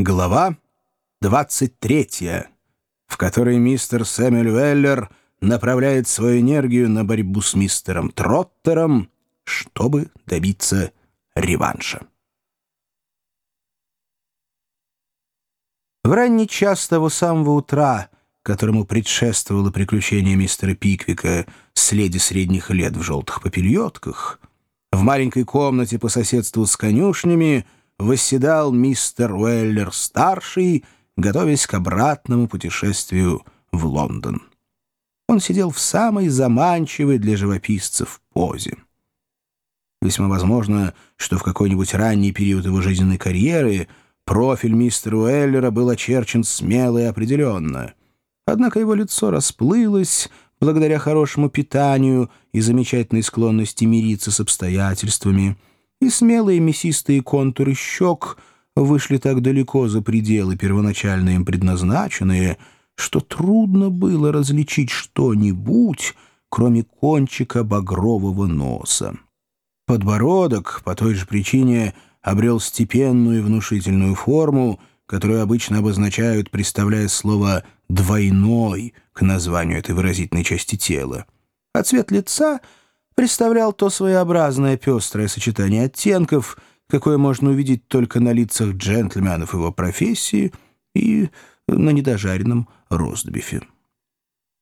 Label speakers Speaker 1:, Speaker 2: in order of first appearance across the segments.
Speaker 1: Глава 23, в которой мистер Сэмюэл Веллер направляет свою энергию на борьбу с мистером Троттером, чтобы добиться реванша. В ранний час того самого утра, которому предшествовало приключение мистера Пиквика с леди средних лет в желтых попельотках, в маленькой комнате по соседству с конюшнями восседал мистер Уэллер-старший, готовясь к обратному путешествию в Лондон. Он сидел в самой заманчивой для живописцев позе. Весьма возможно, что в какой-нибудь ранний период его жизненной карьеры профиль мистера Уэллера был очерчен смело и определенно. Однако его лицо расплылось благодаря хорошему питанию и замечательной склонности мириться с обстоятельствами — и смелые мясистые контуры щек вышли так далеко за пределы первоначально им предназначенные, что трудно было различить что-нибудь, кроме кончика багрового носа. Подбородок, по той же причине, обрел степенную и внушительную форму, которую обычно обозначают, представляя слово «двойной» к названию этой выразительной части тела. А цвет лица — представлял то своеобразное пестрое сочетание оттенков, какое можно увидеть только на лицах джентльменов его профессии и на недожаренном ростбифе.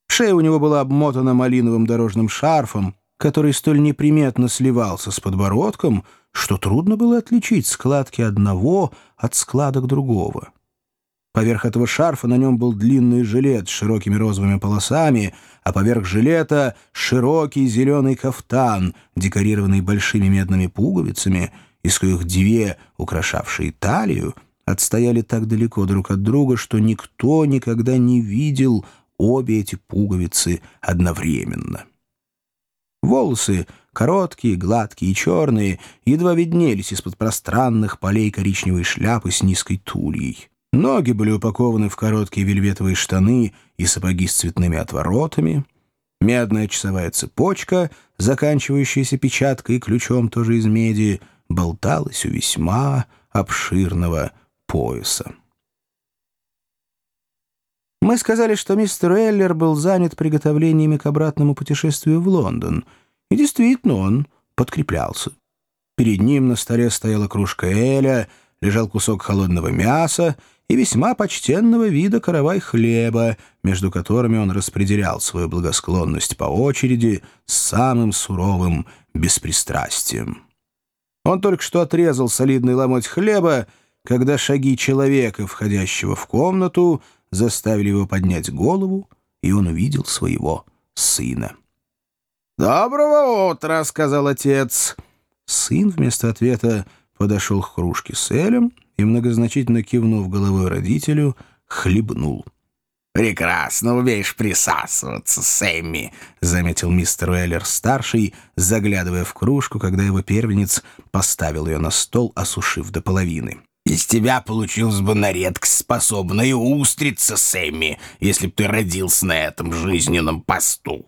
Speaker 1: Шея у него была обмотана малиновым дорожным шарфом, который столь неприметно сливался с подбородком, что трудно было отличить складки одного от складок другого. Поверх этого шарфа на нем был длинный жилет с широкими розовыми полосами, а поверх жилета — широкий зеленый кафтан, декорированный большими медными пуговицами, из коих две, украшавшие талию, отстояли так далеко друг от друга, что никто никогда не видел обе эти пуговицы одновременно. Волосы, короткие, гладкие и черные, едва виднелись из-под пространных полей коричневой шляпы с низкой тульей. Ноги были упакованы в короткие вельветовые штаны и сапоги с цветными отворотами. Медная часовая цепочка, заканчивающаяся печаткой и ключом тоже из меди, болталась у весьма обширного пояса. Мы сказали, что мистер Эллер был занят приготовлениями к обратному путешествию в Лондон, и действительно он подкреплялся. Перед ним на столе стояла кружка Эля, лежал кусок холодного мяса — и весьма почтенного вида каравай хлеба, между которыми он распределял свою благосклонность по очереди с самым суровым беспристрастием. Он только что отрезал солидный ломоть хлеба, когда шаги человека, входящего в комнату, заставили его поднять голову, и он увидел своего сына. «Доброго утра!» — сказал отец. Сын вместо ответа подошел к кружке с Элем и, многозначительно кивнув головой родителю, хлебнул. «Прекрасно умеешь присасываться, Сэмми», — заметил мистер Уэллер-старший, заглядывая в кружку, когда его первенец поставил ее на стол, осушив до половины. «Из тебя получилась бы на редкость способная устрица, Сэмми, если б ты родился на этом жизненном посту».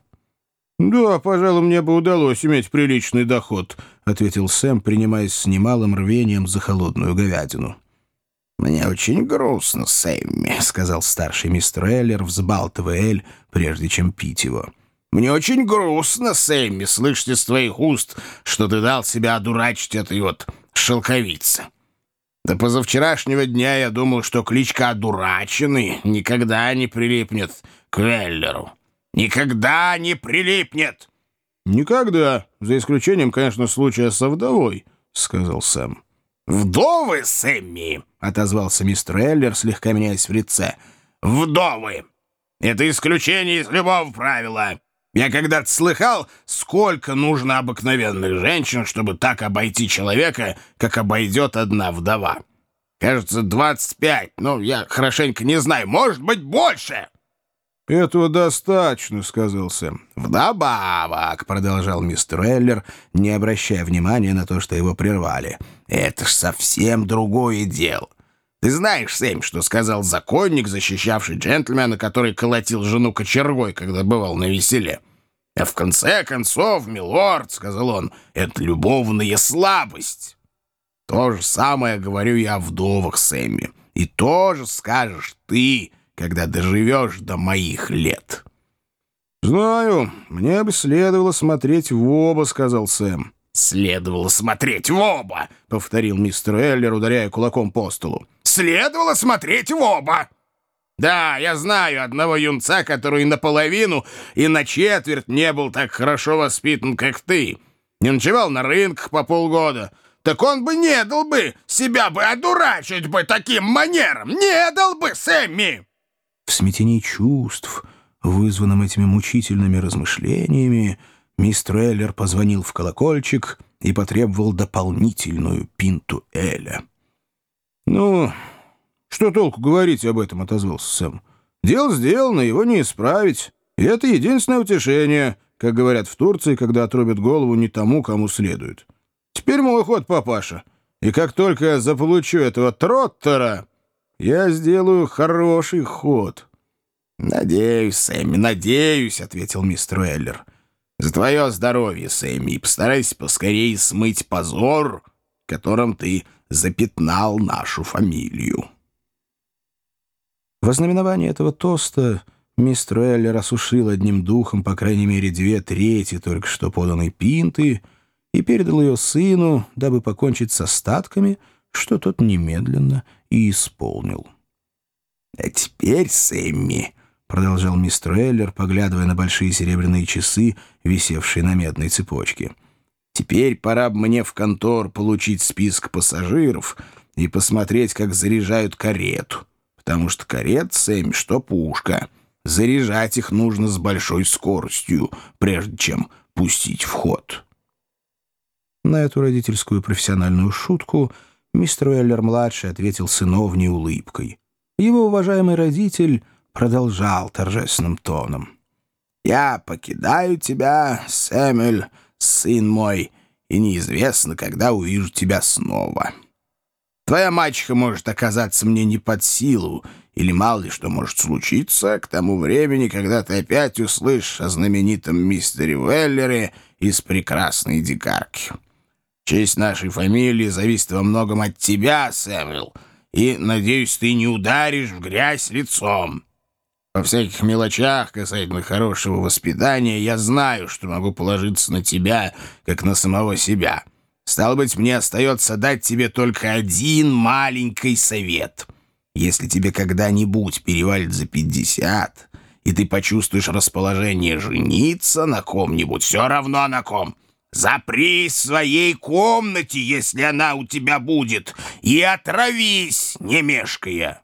Speaker 2: «Да, пожалуй, мне бы удалось иметь приличный доход», — ответил Сэм, принимаясь с немалым рвением за холодную говядину.
Speaker 1: «Мне очень грустно, Сэмми», — сказал старший мистер Эллер, взбалтывая Эль, прежде чем пить его. «Мне очень грустно, Сэмми, слышать из твоих уст, что ты дал себя одурачить этой вот шелковице. До позавчерашнего дня я думал, что кличка «Одураченный» никогда не прилипнет к Веллеру. Никогда не прилипнет!»
Speaker 2: «Никогда, за исключением, конечно, случая со вдовой», — сказал Сэм.
Speaker 1: «Вдовы, Сэмми!» — отозвался мистер Эллер, слегка меняясь в лице. «Вдовы! Это исключение из любого правила. Я когда-то слыхал, сколько нужно обыкновенных женщин, чтобы так обойти человека, как обойдет одна вдова. Кажется, двадцать пять, ну, я хорошенько не знаю, может быть, больше!»
Speaker 2: «Этого достаточно», — сказал Сэм.
Speaker 1: «Вдобавок», — продолжал мистер Эллер, не обращая внимания на то, что его прервали. «Это ж совсем другое дело. Ты знаешь, Сэм, что сказал законник, защищавший джентльмена, который колотил жену кочергой, когда бывал на веселе? А в конце концов, милорд, — сказал он, — это любовная слабость. То же самое говорю я о вдовах, Сэмми. И тоже скажешь ты, когда доживешь до моих лет».
Speaker 2: «Знаю, мне бы следовало смотреть в оба», — сказал Сэм.
Speaker 1: «Следовало смотреть в оба», — повторил мистер Эллер, ударяя кулаком по столу. «Следовало смотреть в оба». «Да, я знаю одного юнца, который наполовину и на четверть не был так хорошо воспитан, как ты. Не ночевал на рынках по полгода. Так он бы не дал бы, себя бы одурачить бы таким манером. Не дал бы, Сэмми!»
Speaker 2: В смятении чувств, вызванном этими мучительными размышлениями, мистер Эллер позвонил в колокольчик и потребовал дополнительную пинту Эля. «Ну, что толку говорить об этом?» — отозвался Сэм. «Дело сделано, его не исправить. И это единственное утешение, как говорят в Турции, когда отрубят голову не тому, кому следует. Теперь мой ход, папаша. И как только я заполучу этого Троттера, я сделаю хороший ход».
Speaker 1: «Надеюсь, Сэмми, надеюсь», — ответил мистер Эллер. «За твое здоровье, Сэмми, и постарайся поскорее смыть позор, которым ты запятнал нашу фамилию».
Speaker 2: В ознаменование этого тоста мистер Эллер осушил одним духом по крайней мере две трети только что поданной пинты и передал ее сыну, дабы покончить с остатками, что тот немедленно и исполнил.
Speaker 1: «А теперь, Сэмми», — продолжал мистер Эллер, поглядывая на большие серебряные часы, висевшие на медной цепочке, «теперь пора мне в контор получить список пассажиров и посмотреть, как заряжают карету» потому что карет Сэмми, что пушка. Заряжать их нужно с большой скоростью, прежде чем пустить в ход.
Speaker 2: На эту родительскую профессиональную шутку мистер Уэллер-младший ответил сыновней улыбкой. Его уважаемый родитель продолжал торжественным тоном.
Speaker 1: «Я покидаю тебя, Сэмюэль, сын мой, и неизвестно, когда увижу тебя снова». Твоя мачеха может оказаться мне не под силу, или мало ли что может случиться к тому времени, когда ты опять услышишь о знаменитом мистере Веллере из прекрасной дикарки. Честь нашей фамилии зависит во многом от тебя, Сэмюэл, и, надеюсь, ты не ударишь в грязь лицом. Во всяких мелочах касательно хорошего воспитания я знаю, что могу положиться на тебя, как на самого себя». Стало быть, мне остается дать тебе только один маленький совет. Если тебе когда-нибудь перевалит за пятьдесят, и ты почувствуешь расположение жениться на ком-нибудь, все равно на ком, запрись в своей комнате, если она у тебя будет, и отравись, не мешкая.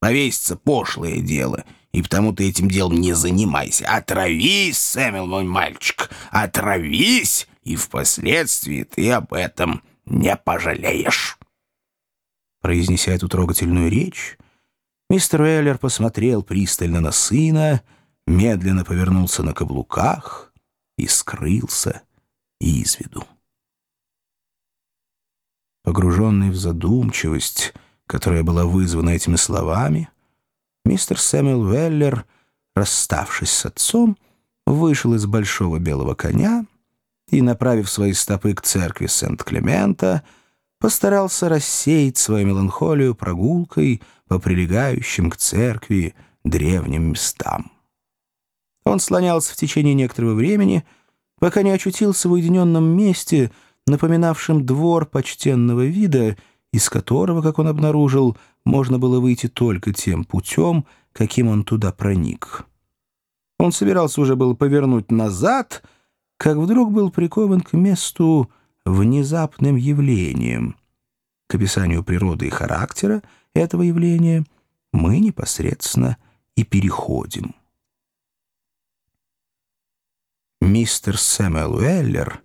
Speaker 1: Повеситься пошлое дело, и потому ты этим делом не занимайся. Отравись, Сэмюэл, мой мальчик, отравись, и впоследствии ты об этом не пожалеешь».
Speaker 2: Произнеся эту трогательную речь, мистер Уэллер посмотрел пристально на сына, медленно повернулся на каблуках и скрылся из виду. Погруженный в задумчивость, которая была вызвана этими словами, мистер Сэмюэл Уэллер, расставшись с отцом, вышел из большого белого коня и, направив свои стопы к церкви Сент-Клемента, постарался рассеять свою меланхолию прогулкой по прилегающим к церкви древним местам. Он слонялся в течение некоторого времени, пока не очутился в уединенном месте, напоминавшем двор почтенного вида, из которого, как он обнаружил, можно было выйти только тем путем, каким он туда проник. Он собирался уже было повернуть назад — как вдруг был прикован к месту внезапным явлением. К описанию природы и характера этого явления мы непосредственно и переходим. Мистер Сэмюэл Уэллер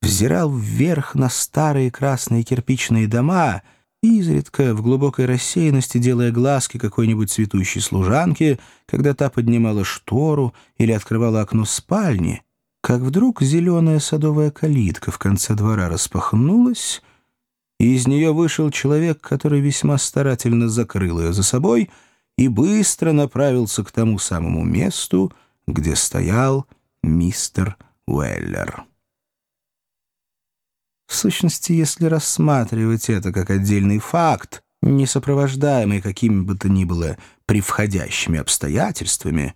Speaker 2: взирал вверх на старые красные кирпичные дома, изредка в глубокой рассеянности делая глазки какой-нибудь цветущей служанке, когда та поднимала штору или открывала окно спальни, как вдруг зеленая садовая калитка в конце двора распахнулась, и из нее вышел человек, который весьма старательно закрыл ее за собой и быстро направился к тому самому месту, где стоял мистер Уэллер. В сущности, если рассматривать это как отдельный факт,
Speaker 1: не сопровождаемый какими бы то ни было превходящими обстоятельствами,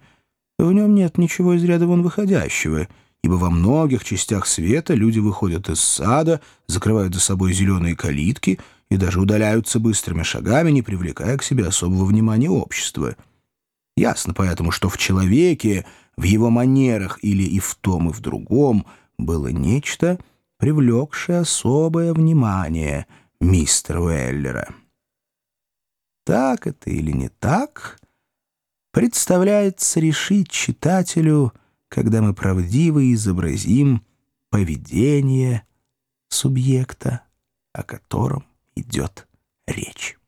Speaker 1: в нем нет ничего из ряда вон выходящего, ибо во многих частях света люди выходят из сада, закрывают за собой зеленые калитки и даже удаляются быстрыми шагами, не привлекая к себе особого внимания общества. Ясно поэтому, что в человеке, в его манерах или и в том, и в другом было нечто, привлекшее особое внимание мистера Уэллера. Так это или не так, представляется решить читателю, когда мы правдиво изобразим поведение субъекта, о котором идет речь.